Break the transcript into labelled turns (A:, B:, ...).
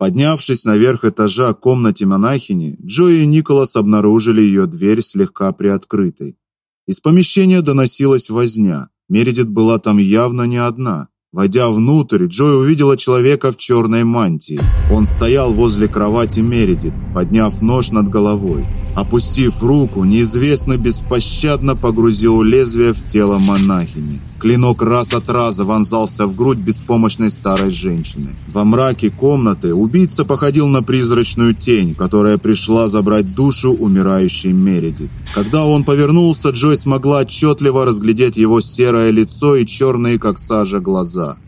A: Поднявшись наверх этажа к комнате монахини, Джой и Николас обнаружили ее дверь слегка приоткрытой. Из помещения доносилась возня. Мередит была там явно не одна. Войдя внутрь, Джой увидела человека в черной мантии. Он стоял возле кровати Мередит, подняв нож над головой. Опустив руку, неизвестный беспощадно погрузил лезвие в тело монахини. Клинок раз от раза вонзался в грудь беспомощной старой женщины. Во мраке комнаты убийца походил на призрачную тень, которая пришла забрать душу умирающей Мередит. Когда он повернулся, Джой смогла отчетливо разглядеть его серое лицо и черные, как сажа, глаза.